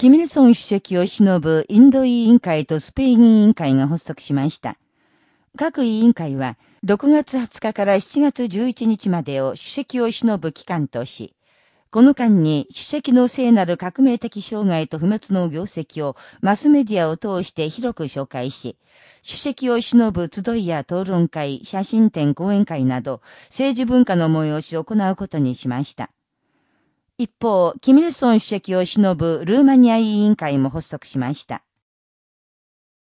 キミルソン主席を偲ぶインド委員会とスペイン委員会が発足しました。各委員会は、6月20日から7月11日までを主席を偲ぶ期間とし、この間に主席の聖なる革命的障害と不滅の業績をマスメディアを通して広く紹介し、主席を偲ぶ集いや討論会、写真展講演会など、政治文化の催しを行うことにしました。一方、キミルソン主席を偲ぶルーマニア委員会も発足しました。